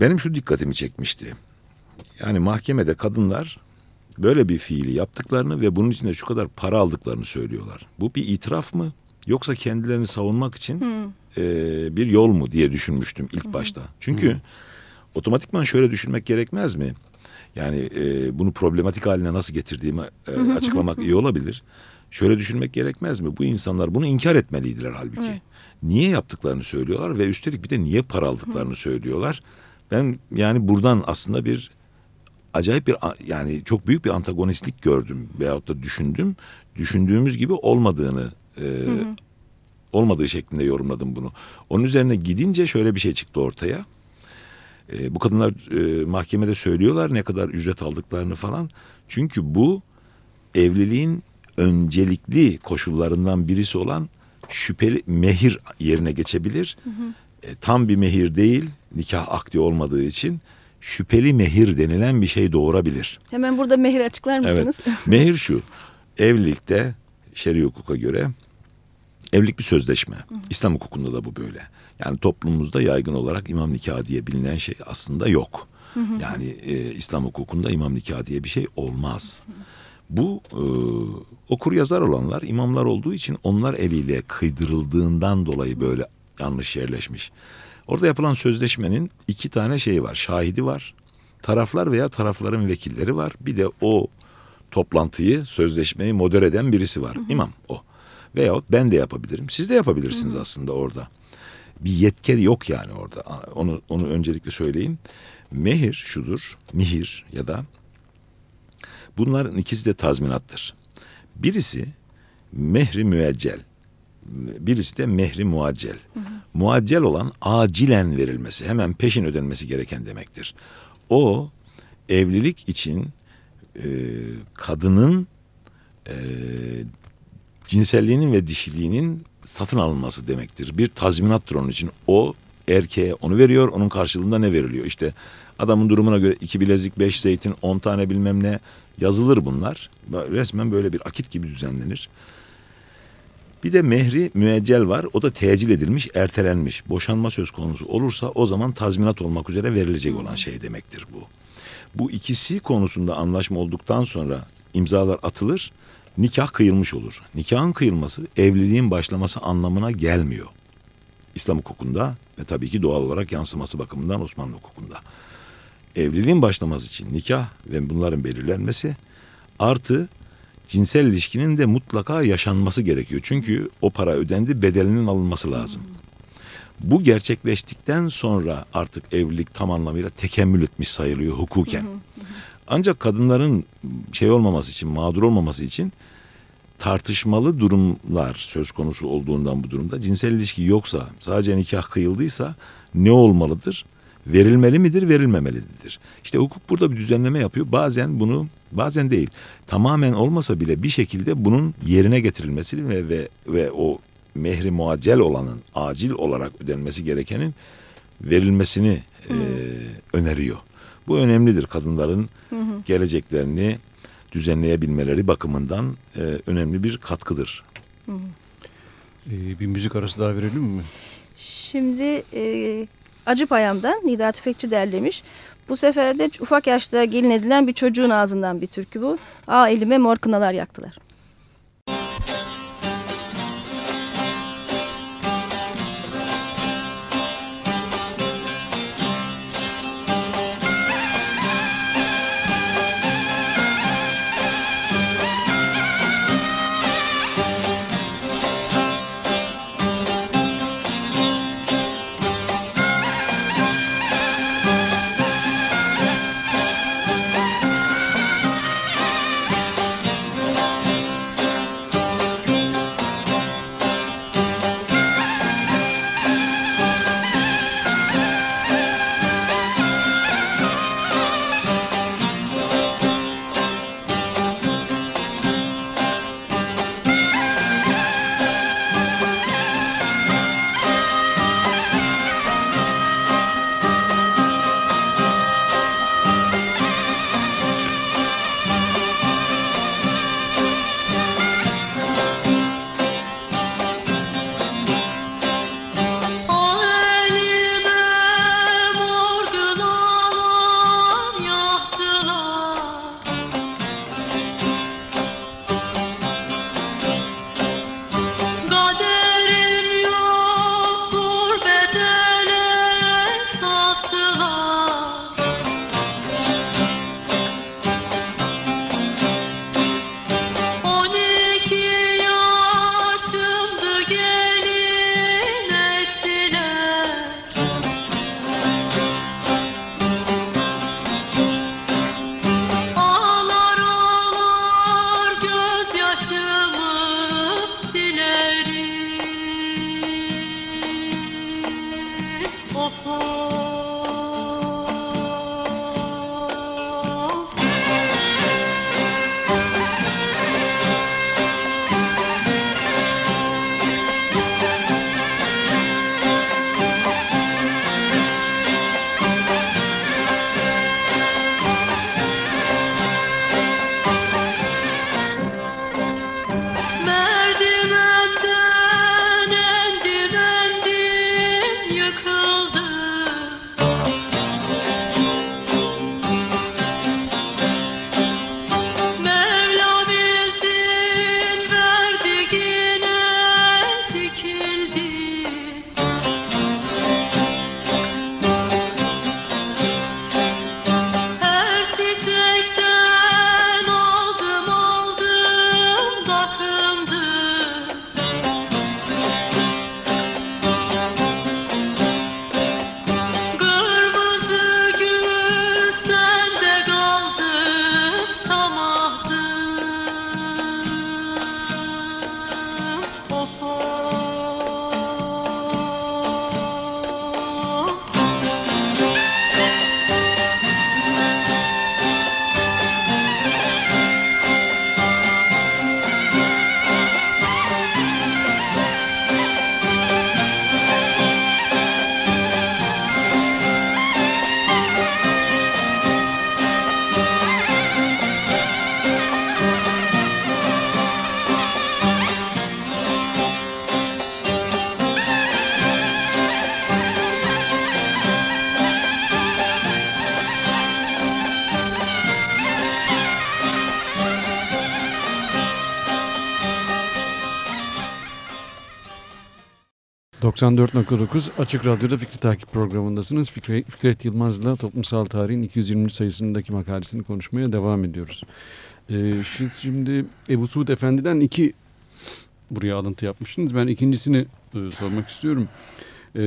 Benim şu dikkatimi çekmişti. Yani mahkemede kadınlar böyle bir fiili yaptıklarını ve bunun için de şu kadar para aldıklarını söylüyorlar. Bu bir itiraf mı yoksa kendilerini savunmak için e, bir yol mu diye düşünmüştüm ilk başta. Çünkü otomatikman şöyle düşünmek gerekmez mi? Yani e, bunu problematik haline nasıl getirdiğimi e, açıklamak iyi olabilir. Şöyle düşünmek gerekmez mi? Bu insanlar bunu inkar etmeliydiler halbuki. Niye yaptıklarını söylüyorlar ve üstelik bir de niye para aldıklarını söylüyorlar. Ben yani buradan aslında bir acayip bir yani çok büyük bir antagonistlik gördüm veyahut da düşündüm. Düşündüğümüz gibi olmadığını e, olmadığı şeklinde yorumladım bunu. Onun üzerine gidince şöyle bir şey çıktı ortaya. E, bu kadınlar e, mahkemede söylüyorlar ne kadar ücret aldıklarını falan. Çünkü bu evliliğin öncelikli koşullarından birisi olan şüpheli mehir yerine geçebilir. E, tam bir mehir değil, nikah akdi olmadığı için şüpheli mehir denilen bir şey doğurabilir. Hemen burada mehir açıklar Evet. mısınız? Mehir şu. Evlilikte şer'i hukuka göre evlilik bir sözleşme. İslam hukukunda da bu böyle. Yani toplumumuzda yaygın olarak imam nikahı diye bilinen şey aslında yok. Yani e, İslam hukukunda imam nikahı diye bir şey olmaz. Bu e, okur yazar olanlar imamlar olduğu için onlar eliyle kıydırıldığından dolayı böyle yanlış yerleşmiş. Orada yapılan sözleşmenin iki tane şeyi var. Şahidi var. Taraflar veya tarafların vekilleri var. Bir de o toplantıyı, sözleşmeyi modere eden birisi var. İmam o. Veyahut ben de yapabilirim. Siz de yapabilirsiniz aslında orada. Bir yetki yok yani orada. Onu onu öncelikle söyleyeyim. Mehir şudur. Mihir ya da bunların ikisi de tazminattır. Birisi mehri müeccel. Birisi de mehri muaccel. Muaccel olan acilen verilmesi, hemen peşin ödenmesi gereken demektir. O evlilik için e, kadının e, cinselliğinin ve dişiliğinin satın alınması demektir. Bir tazminattır onun için. O erkeğe onu veriyor, onun karşılığında ne veriliyor? İşte adamın durumuna göre iki bilezik, beş zeytin, on tane bilmem ne yazılır bunlar. Resmen böyle bir akit gibi düzenlenir. Bir de mehri müeccel var. O da tecil edilmiş, ertelenmiş. Boşanma söz konusu olursa o zaman tazminat olmak üzere verilecek olan şey demektir bu. Bu ikisi konusunda anlaşma olduktan sonra imzalar atılır, nikah kıyılmış olur. Nikahın kıyılması evliliğin başlaması anlamına gelmiyor. İslam hukukunda ve tabii ki doğal olarak yansıması bakımından Osmanlı hukukunda. Evliliğin başlaması için nikah ve bunların belirlenmesi artı cinsel ilişkinin de mutlaka yaşanması gerekiyor. Çünkü o para ödendi bedelinin alınması lazım. Bu gerçekleştikten sonra artık evlilik tam anlamıyla tekemmül etmiş sayılıyor hukuken. Ancak kadınların şey olmaması için, mağdur olmaması için tartışmalı durumlar söz konusu olduğundan bu durumda cinsel ilişki yoksa, sadece nikah kıyıldıysa ne olmalıdır? Verilmeli midir, verilmemelidir? İşte hukuk burada bir düzenleme yapıyor. Bazen bunu, bazen değil. Tamamen olmasa bile bir şekilde bunun yerine getirilmesi ve ve, ve o mehri muaccel olanın acil olarak ödenmesi gerekenin verilmesini e, öneriyor. Bu önemlidir kadınların geleceklerini düzenleyebilmeleri bakımından e, önemli bir katkıdır. Ee, bir müzik arası daha verelim mi? Şimdi e, Acıpayam'dan Nida Tüfekçi derlemiş. Bu sefer de ufak yaşta gelin edilen bir çocuğun ağzından bir türkü bu. Aa elime mor kınalar yaktılar. 94.9 Açık Radyo'da Fikri Takip programındasınız. Fikret, Fikret Yılmaz'la Toplumsal Tarihin 220. sayısındaki makalesini konuşmaya devam ediyoruz. Ee, siz şimdi Ebu Suud Efendi'den iki buraya alıntı yapmışsınız. Ben ikincisini e, sormak istiyorum. Ee,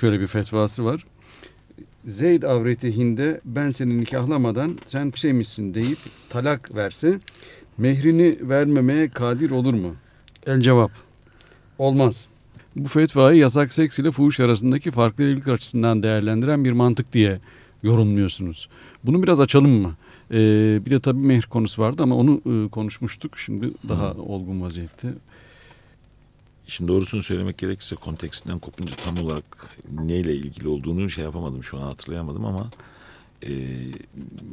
şöyle bir fetvası var. Zeyd avreti Hinde ben seni nikahlamadan sen şeymişsin deyip talak verse mehrini vermemeye kadir olur mu? El cevap. Olmaz. Bu fetvayı yasak seks ile fuhuş arasındaki farklı evlilik açısından değerlendiren bir mantık diye yorumluyorsunuz. Bunu biraz açalım mı? Ee, bir de tabii mehir konusu vardı ama onu e, konuşmuştuk. Şimdi daha olgun vaziyette. Şimdi doğrusunu söylemek gerekirse kontekstinden kopunca tam olarak neyle ilgili olduğunu şey yapamadım şu an hatırlayamadım ama e,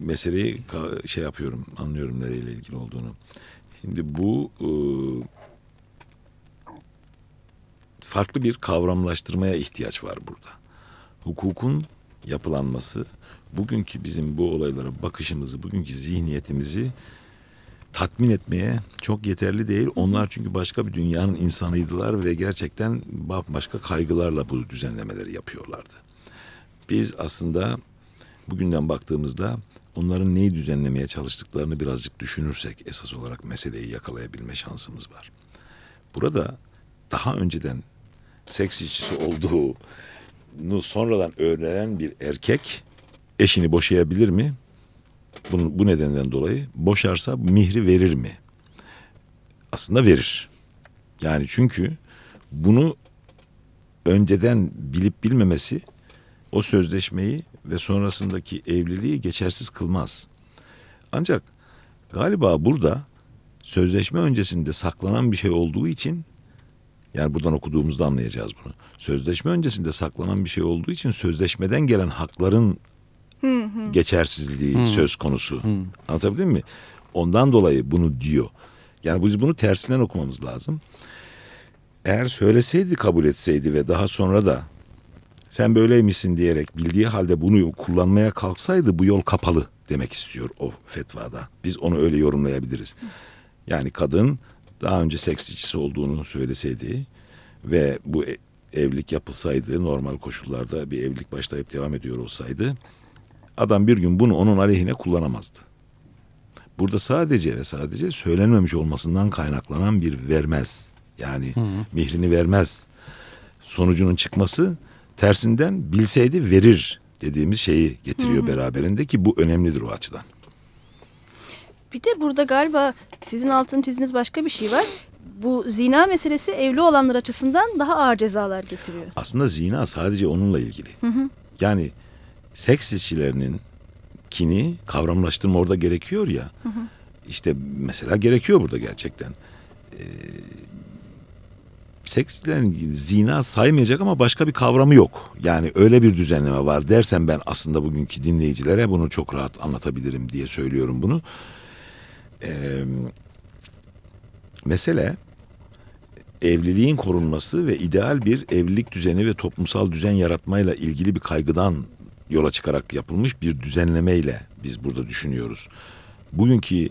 meseleyi şey yapıyorum anlıyorum nereyle ilgili olduğunu. Şimdi bu e, farklı bir kavramlaştırmaya ihtiyaç var burada. Hukukun yapılanması bugünkü bizim bu olaylara bakışımızı, bugünkü zihniyetimizi tatmin etmeye çok yeterli değil. Onlar çünkü başka bir dünyanın insanıydılar ve gerçekten başka kaygılarla bu düzenlemeleri yapıyorlardı. Biz aslında bugünden baktığımızda onların neyi düzenlemeye çalıştıklarını birazcık düşünürsek esas olarak meseleyi yakalayabilme şansımız var. Burada daha önceden seks işçisi olduğunu sonradan öğrenen bir erkek eşini boşayabilir mi? Bunun, bu nedenden dolayı boşarsa mihri verir mi? Aslında verir. Yani çünkü bunu önceden bilip bilmemesi o sözleşmeyi ve sonrasındaki evliliği geçersiz kılmaz. Ancak galiba burada sözleşme öncesinde saklanan bir şey olduğu için yani buradan okuduğumuzda anlayacağız bunu. Sözleşme öncesinde saklanan bir şey olduğu için sözleşmeden gelen hakların geçersizliği söz konusu. Anlatabildim mi? Ondan dolayı bunu diyor. Yani biz bunu tersinden okumamız lazım. Eğer söyleseydi kabul etseydi ve daha sonra da sen böyleymişsin diyerek bildiği halde bunu kullanmaya kalksaydı bu yol kapalı demek istiyor o fetvada. Biz onu öyle yorumlayabiliriz. Yani kadın daha önce seks işçisi olduğunu söyleseydi ve bu e- evlilik yapılsaydı normal koşullarda bir evlilik başlayıp devam ediyor olsaydı adam bir gün bunu onun aleyhine kullanamazdı. Burada sadece ve sadece söylenmemiş olmasından kaynaklanan bir vermez. Yani mihrini vermez. Sonucunun çıkması tersinden bilseydi verir dediğimiz şeyi getiriyor beraberinde ki bu önemlidir o açıdan. Bir de burada galiba sizin altını çizdiğiniz başka bir şey var. Bu zina meselesi evli olanlar açısından daha ağır cezalar getiriyor. Aslında zina sadece onunla ilgili. Yani seks işçilerinin kini kavramlaştırma orada gerekiyor ya. İşte mesela gerekiyor burada gerçekten. Ee, seksçilerin zina saymayacak ama başka bir kavramı yok. Yani öyle bir düzenleme var dersen ben aslında bugünkü dinleyicilere bunu çok rahat anlatabilirim diye söylüyorum bunu. Ee, mesele evliliğin korunması ve ideal bir evlilik düzeni ve toplumsal düzen yaratmayla ilgili bir kaygıdan yola çıkarak yapılmış bir düzenlemeyle biz burada düşünüyoruz. Bugünkü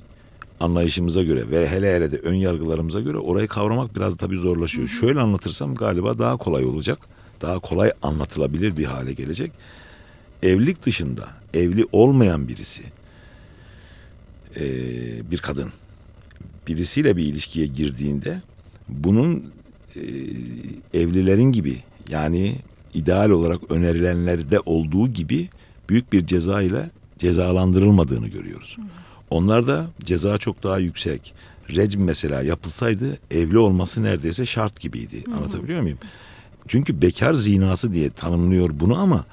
anlayışımıza göre ve hele hele de ön yargılarımıza göre orayı kavramak biraz tabii zorlaşıyor. Şöyle anlatırsam galiba daha kolay olacak. Daha kolay anlatılabilir bir hale gelecek. Evlilik dışında evli olmayan birisi eee, bir kadın birisiyle bir ilişkiye girdiğinde bunun eee, evlilerin gibi yani ideal olarak önerilenlerde olduğu gibi büyük bir ceza ile cezalandırılmadığını görüyoruz. Onlarda ceza çok daha yüksek. Recm mesela yapılsaydı evli olması neredeyse şart gibiydi. Anlatabiliyor muyum? Çünkü bekar zinası diye tanımlıyor bunu ama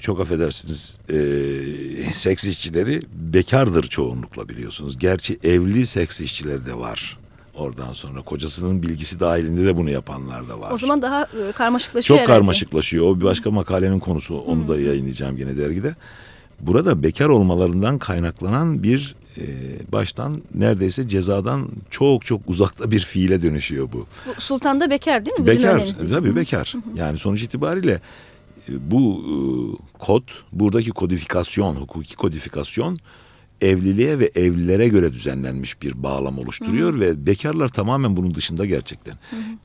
çok affedersiniz eee seks işçileri bekardır çoğunlukla biliyorsunuz. Gerçi evli seks işçileri de var. Oradan sonra kocasının bilgisi dahilinde de bunu yapanlar da var. O zaman daha e, karmaşıklaşıyor Çok herhalde. karmaşıklaşıyor. O bir başka makalenin konusu. Onu da yayınlayacağım gene dergide. Burada bekar olmalarından kaynaklanan bir e, baştan neredeyse cezadan çok çok uzakta bir fiile dönüşüyor bu. Bu Sultan da bekar değil mi? Bizim Bekar, tabii bekar. Yani sonuç itibariyle e, bu e, kod, buradaki kodifikasyon, hukuki kodifikasyon evliliğe ve evlilere göre düzenlenmiş bir bağlam oluşturuyor ve bekarlar tamamen bunun dışında gerçekten.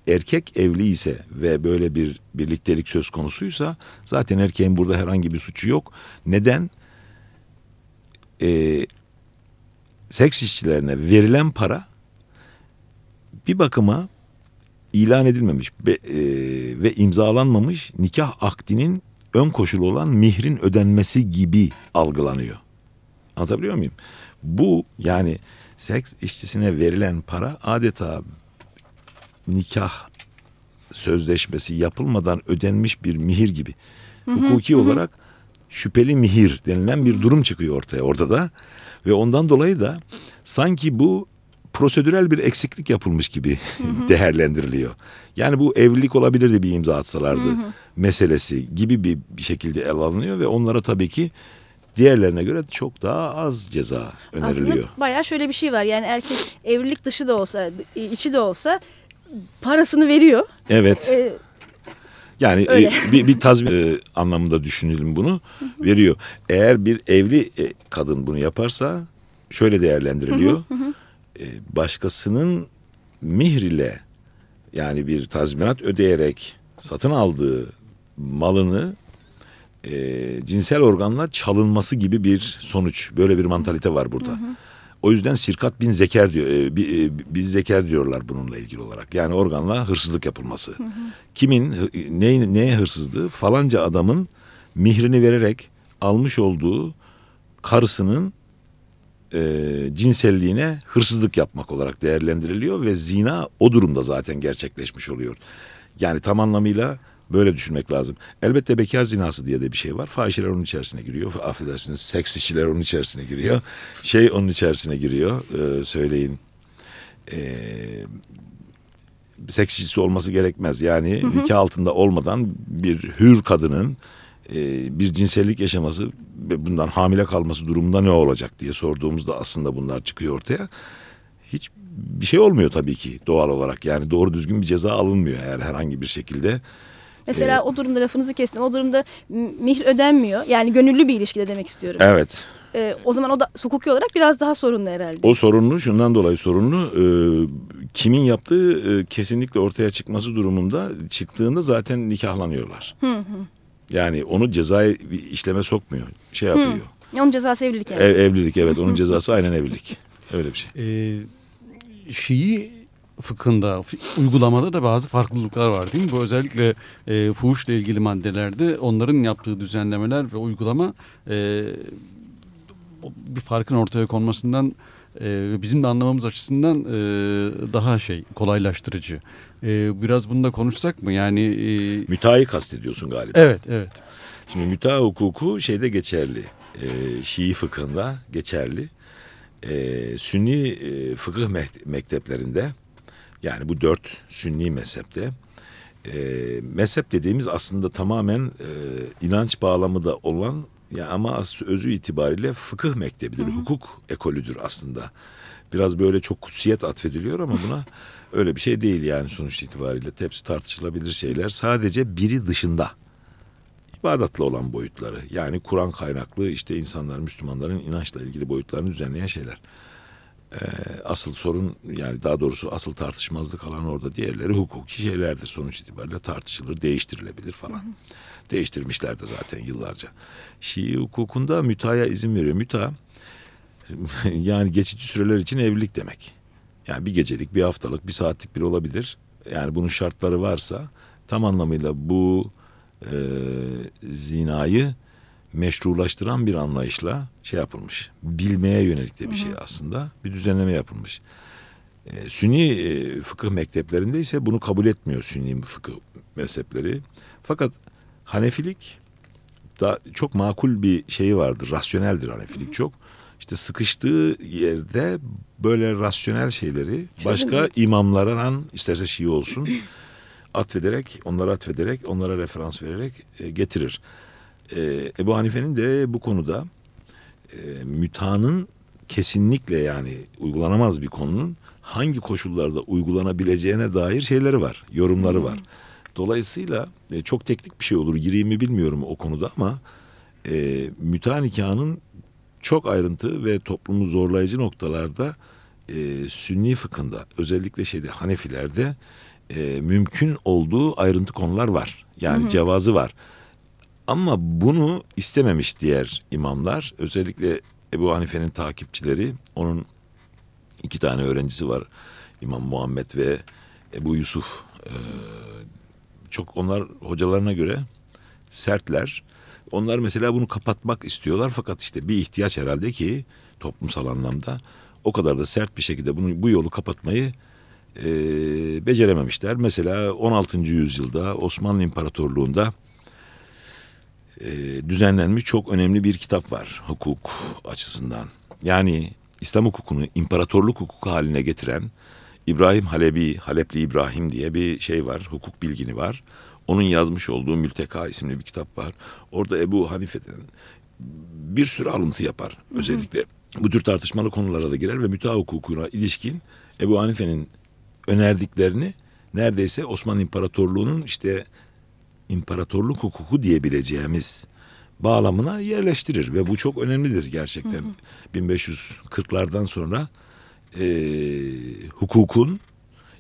Erkek evli ise ve böyle bir birliktelik söz konusuysa zaten erkeğin burada herhangi bir suçu yok. Neden? Ee, seks işçilerine verilen para bir bakıma ilan edilmemiş be- e, ve imzalanmamış nikah akdinin ön koşulu olan mihrin ödenmesi gibi algılanıyor. Anlatabiliyor muyum? Bu yani seks işçisine verilen para adeta nikah sözleşmesi yapılmadan ödenmiş bir mihir gibi. Hukuki olarak şüpheli mihir denilen bir durum çıkıyor ortaya orada da. Ve ondan dolayı da sanki bu prosedürel bir eksiklik yapılmış gibi değerlendiriliyor. Yani bu evlilik olabilirdi bir imza atsalardı meselesi gibi bir, bir şekilde ele alınıyor ve onlara tabii ki diğerlerine göre çok daha az ceza öneriliyor. Aslında bayağı şöyle bir şey var. Yani erkek evlilik dışı da olsa, içi de olsa parasını veriyor. Evet. Ee, Yani Öyle. e, bir, bir tazmin e, anlamında düşünelim bunu veriyor. Eğer bir evli e, kadın bunu yaparsa şöyle değerlendiriliyor. E, başkasının mihr ile yani bir tazminat ödeyerek satın aldığı malını e, cinsel organla çalınması gibi bir sonuç. Böyle bir mantalite var burada. O yüzden sirkat bin zeker diyor, e, e, bin zeker diyorlar bununla ilgili olarak. Yani organla hırsızlık yapılması. Kimin hı- ne, neye hırsızlığı? Falanca adamın mihrini vererek almış olduğu karısının e, cinselliğine hırsızlık yapmak olarak değerlendiriliyor ve zina o durumda zaten gerçekleşmiş oluyor. Yani tam anlamıyla böyle düşünmek lazım. Elbette bekar zinası diye de bir şey var. Fahişeler onun içerisine giriyor. Affedersiniz seks işçiler onun içerisine giriyor. Şey onun içerisine giriyor. E, söyleyin. E, seks işçisi olması gerekmez. Yani nikah altında olmadan bir hür kadının e, bir cinsellik yaşaması bundan hamile kalması durumunda ne olacak diye sorduğumuzda aslında bunlar çıkıyor ortaya. Hiç bir şey olmuyor tabii ki doğal olarak. Yani doğru düzgün bir ceza alınmıyor eğer herhangi bir şekilde. mesela o durumda lafınızı kestim. O durumda m- mihr ödenmiyor. Yani gönüllü bir ilişkide demek istiyorum. Evet. Ee, o zaman o da hukuki olarak biraz daha sorunlu herhalde. O sorunlu şundan dolayı sorunlu. e, kimin yaptığı e, kesinlikle ortaya çıkması durumunda çıktığında zaten nikahlanıyorlar. Yani onu cezai bir işleme sokmuyor. Şey yapıyor. Onun cezası evlilik yani. Ev, evlilik evet onun cezası aynen evlilik. Öyle bir şey. Ee, Şii fıkhında, uygulamada da bazı farklılıklar var değil mi? Bu özellikle e, fuhuşla ilgili maddelerde onların yaptığı düzenlemeler ve uygulama e, bir farkın ortaya konmasından e, bizim de anlamamız açısından e, daha şey kolaylaştırıcı. E, biraz bunu da konuşsak mı? Yani e, Müteahhit kastediyorsun galiba. evet evet. Şimdi müteahhit hukuku şeyde geçerli. E, Şii fıkhında geçerli. E, Sünni e, fıkıh mekteplerinde yani bu dört Sünni mezhepte e, mezhep dediğimiz aslında tamamen e, inanç bağlamı da olan ya ama özü itibariyle fıkıh mektebidir, hukuk ekolüdür aslında. Biraz böyle çok kutsiyet atfediliyor ama buna öyle bir şey değil yani sonuç itibariyle. Hepsi tartışılabilir şeyler. Sadece biri dışında ibadatla olan boyutları. Yani Kur'an kaynaklı işte insanlar, Müslümanların inançla ilgili boyutlarını düzenleyen şeyler. Ee, asıl sorun yani daha doğrusu asıl tartışmazlık alan orada diğerleri hukuki şeylerdir. Sonuç itibariyle tartışılır, değiştirilebilir falan. Değiştirmişler de zaten yıllarca. Şii hukukunda mütaya izin veriyor. Müta yani geçici süreler için evlilik demek. Yani bir gecelik, bir haftalık, bir saatlik bir olabilir. Yani bunun şartları varsa tam anlamıyla bu e, zinayı meşrulaştıran bir anlayışla şey yapılmış. Bilmeye yönelik de bir şey aslında. Bir düzenleme yapılmış. E, Sünni e, fıkıh mekteplerinde ise bunu kabul etmiyor Sünni fıkıh mezhepleri. Fakat Hanefilik da çok makul bir şeyi vardır. Rasyoneldir Hanefilik çok. İşte sıkıştığı yerde böyle rasyonel şeyleri başka imamlardan isterse Şii olsun atfederek, onlara atfederek, onlara referans vererek e, getirir. E, Ebu Hanife'nin de bu konuda e, mütanın kesinlikle yani uygulanamaz bir konunun hangi koşullarda uygulanabileceğine dair şeyleri var, yorumları var. Dolayısıyla e, çok teknik bir şey olur, gireyim mi bilmiyorum o konuda ama e, müta nikahının çok ayrıntı ve toplumu zorlayıcı noktalarda e, Sünni fıkhında özellikle şeyde Hanefilerde e, mümkün olduğu ayrıntı konular var. Yani hı hı. cevazı var. Ama bunu istememiş diğer imamlar. Özellikle Ebu Hanife'nin takipçileri. Onun iki tane öğrencisi var. İmam Muhammed ve Ebu Yusuf. Ee, çok onlar hocalarına göre sertler. Onlar mesela bunu kapatmak istiyorlar fakat işte bir ihtiyaç herhalde ki toplumsal anlamda o kadar da sert bir şekilde bunu bu yolu kapatmayı e, becerememişler. Mesela 16. yüzyılda Osmanlı İmparatorluğu'nda e, düzenlenmiş çok önemli bir kitap var hukuk açısından. Yani İslam hukukunu imparatorluk hukuku haline getiren İbrahim Halebi, Halepli İbrahim diye bir şey var, hukuk bilgini var. Onun yazmış olduğu Mülteka isimli bir kitap var. Orada Ebu Hanife'den bir sürü alıntı yapar. Özellikle bu tür tartışmalı konulara da girer ve müteah hukukuna ilişkin Ebu Hanife'nin önerdiklerini neredeyse Osmanlı İmparatorluğu'nun işte imparatorluk hukuku diyebileceğimiz bağlamına yerleştirir ve bu çok önemlidir gerçekten. Hı hı. 1540'lardan sonra e, hukukun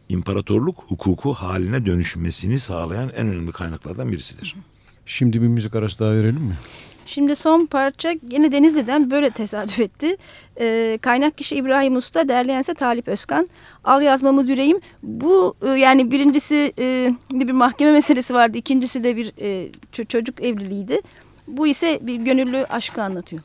imparatorluk hukuku haline dönüşmesini sağlayan en önemli kaynaklardan birisidir. Şimdi bir müzik arası daha verelim mi? Şimdi son parça yine Denizli'den böyle tesadüf etti. Ee, kaynak kişi İbrahim Usta, derleyense Talip Özkan. Al yazmamı düreyim. Bu e, yani birincisi e, bir mahkeme meselesi vardı. İkincisi de bir e, çocuk evliliğiydi. Bu ise bir gönüllü aşkı anlatıyor.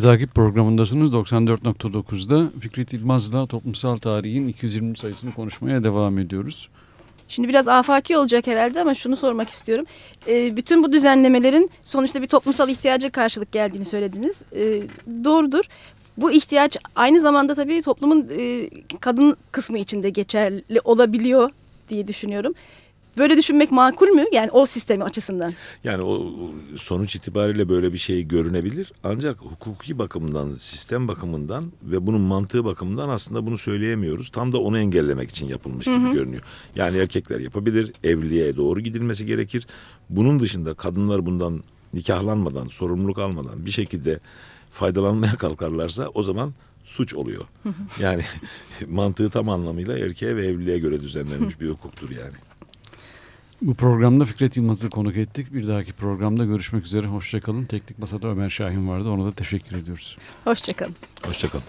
Fikri Takip programındasınız. 94.9'da Fikret İlmaz'la toplumsal tarihin 220 sayısını konuşmaya devam ediyoruz. Şimdi biraz afaki olacak herhalde ama şunu sormak istiyorum. E, bütün bu düzenlemelerin sonuçta bir toplumsal ihtiyaca karşılık geldiğini söylediniz. E, doğrudur. bu ihtiyaç aynı zamanda tabii toplumun e, kadın kısmı içinde geçerli olabiliyor diye düşünüyorum. Böyle düşünmek makul mü? Yani o sistemi açısından. Yani o sonuç itibariyle böyle bir şey görünebilir. Ancak hukuki bakımından, sistem bakımından ve bunun mantığı bakımından aslında bunu söyleyemiyoruz. Tam da onu engellemek için yapılmış gibi görünüyor. Yani erkekler yapabilir, evliliğe doğru gidilmesi gerekir. Bunun dışında kadınlar bundan nikahlanmadan, sorumluluk almadan bir şekilde faydalanmaya kalkarlarsa o zaman suç oluyor. Yani mantığı tam anlamıyla erkeğe ve evliliğe göre düzenlenmiş bir hukuktur yani. Bu programda Fikret Yılmaz'ı konuk ettik. Bir dahaki programda görüşmek üzere. Hoşçakalın. Teknik Masada Ömer Şahin vardı. Ona da teşekkür ediyoruz. Hoşçakalın. Hoşçakalın.